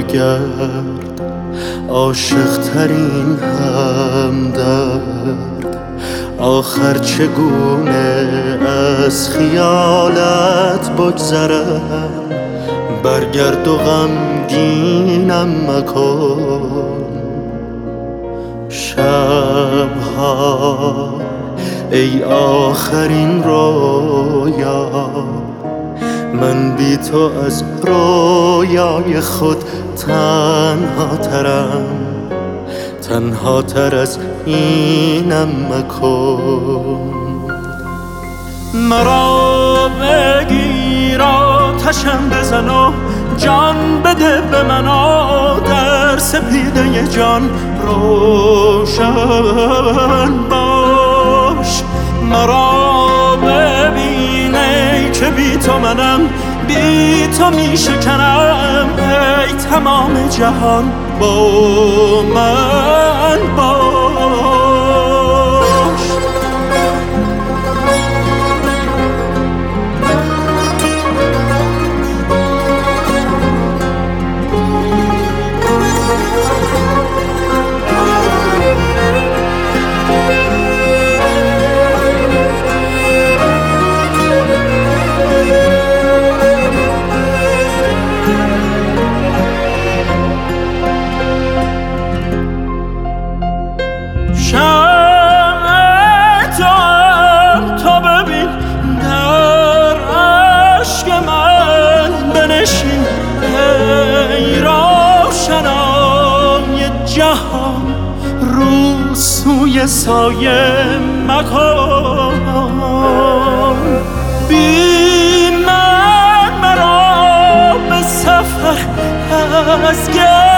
برگرد عاشق ترین همدرد. آخر چگونه از خیالت بگذرم برگرد و غمگینم مکن. شبها ای آخرین رویا من بی تو از رویای خود تنها ترم. تنها تر از اینم مکن. مرا بگیر آتشم بزن و جان بده به من در سپیده جان روشن باش. مرا ببینه که بی تو منم بی تو می شکنم ای تمام جهان با من. شمع توام تا ببین در عشق من بنشین. ای روشنای جهان رو سوی سایه مکن بی من مرا به سفر از گریم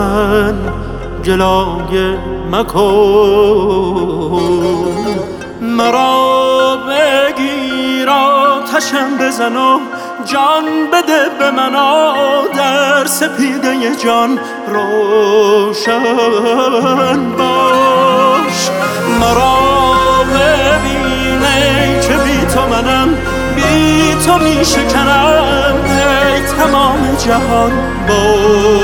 من گلایه مکن. مرا بگیر آتشم بزن و جان بده به من در سپیده جان روشن باش. مرا ببینه که بی تو منم بی تو می شکنم ای تمام جهان. باش.